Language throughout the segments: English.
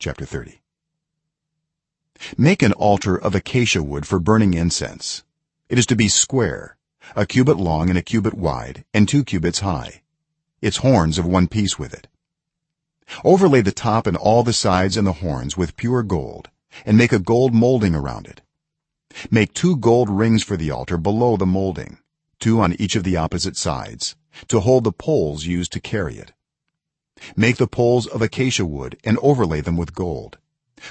chapter 30 make an altar of acacia wood for burning incense. It is to be square a cubit long and a cubit wide and 2 cubits high. Its horns of one piece with it. Overlay the top and all the sides and the horns with pure gold and make a gold molding around it. Make two gold rings for the altar below the molding two on each of the opposite sides to hold the poles used to carry it make the poles of acacia wood and overlay them with gold.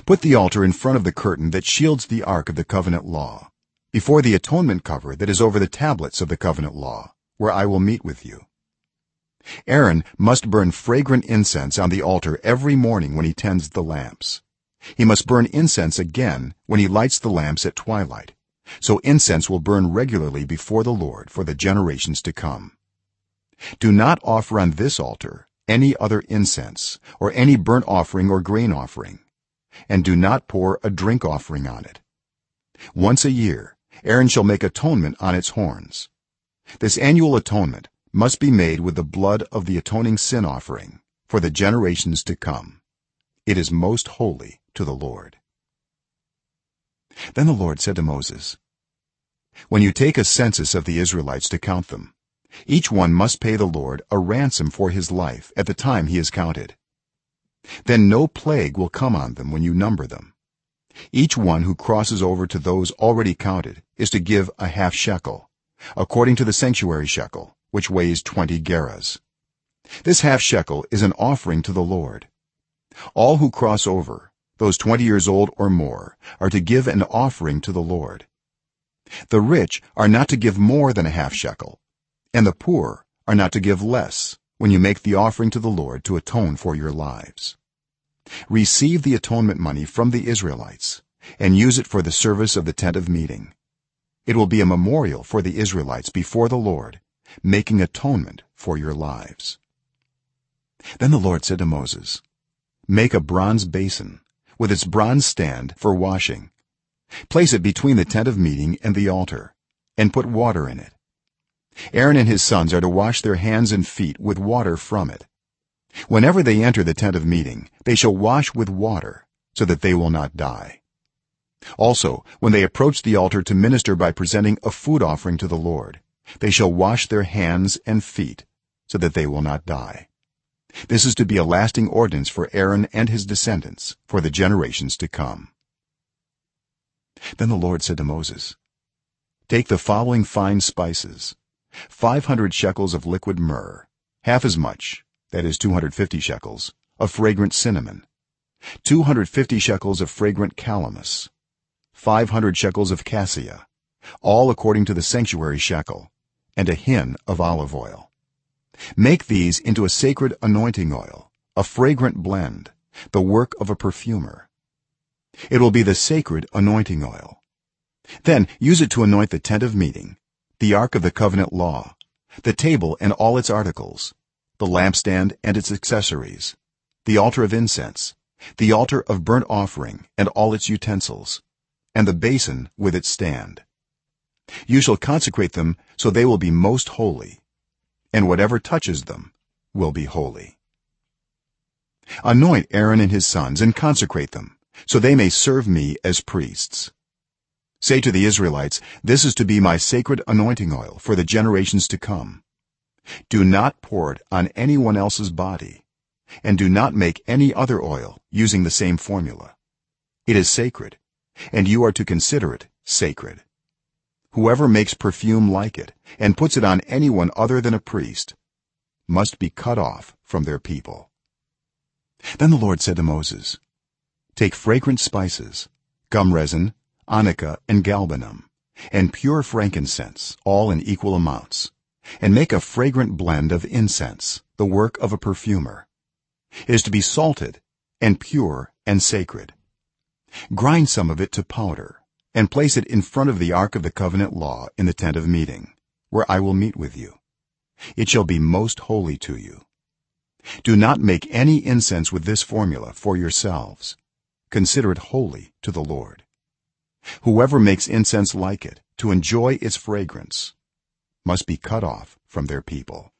Put the altar in front of the curtain that shields the ark of the covenant law before the atonement cover that is over the tablets of the covenant law where i will meet with you. Aaron must burn fragrant incense on the altar every morning when he tends the lamps. He must burn incense again when he lights the lamps at twilight. So incense will burn regularly before the lord for the generations to come. Do not offer on this altar any other incense or any burnt offering or grain offering and do not pour a drink offering on it. Once a year aaron shall make atonement on its horns. This annual atonement must be made with the blood of the atoning sin offering for the generations to come. It is most holy to the lord. Then the lord said to moses when you take a census of the israelites to count them each one must pay the lord a ransom for his life at the time he is counted. Then no plague will come on them when you number them. Each one who crosses over to those already counted is to give a half shekel according to the sanctuary shekel which weighs 20 gerahs. This half shekel is an offering to the lord. All who cross over those 20 years old or more are to give an offering to the lord. The rich are not to give more than a half shekel and the poor are not to give less when you make the offering to the lord to atone for your lives. Receive the atonement money from the israelites and use it for the service of the tent of meeting. It will be a memorial for the israelites before the lord making atonement for your lives. Then the lord said to moses make a bronze basin with its bronze stand for washing. Place it between the tent of meeting and the altar and put water in it aaron and his sons are to wash their hands and feet with water from it. Whenever they enter the tent of meeting they shall wash with water so that they will not die. Also when they approach the altar to minister by presenting a food offering to the lord they shall wash their hands and feet so that they will not die. This is to be a lasting ordinance for aaron and his descendants for the generations to come. Then the lord said to moses take the following fine spices 500 shekels of liquid myrrh half as much that is 250 shekels of fragrant cinnamon 250 shekels of fragrant calamus 500 shekels of cassia all according to the sanctuary shekel and a hin of olive oil. Make these into a sacred anointing oil a fragrant blend the work of a perfumer. It will be the sacred anointing oil. Then use it to anoint the tent of meeting the ark of the covenant law the table and all its articles the lampstand and its accessories the altar of incense the altar of burnt offering and all its utensils and the basin with its stand. You shall consecrate them so they will be most holy and whatever touches them will be holy. Anoint aaron and his sons and consecrate them so they may serve me as priests say to the israelites this is to be my sacred anointing oil for the generations to come. Do not pour it on anyone else's body and do not make any other oil using the same formula. It is sacred and you are to consider it sacred. Whoever makes perfume like it and puts it on anyone other than a priest must be cut off from their people. Then the lord said to moses take fragrant spices gum resin onycha and galbanum and pure frankincense all in equal amounts and make a fragrant blend of incense the work of a perfumer. It is to be salted and pure and sacred. Grind some of it to powder and place it in front of the ark of the covenant law in the tent of meeting where i will meet with you. It shall be most holy to you. Do not make any incense with this formula for yourselves. Consider it holy to the lord whoever makes incense like it to enjoy its fragrance must be cut off from their people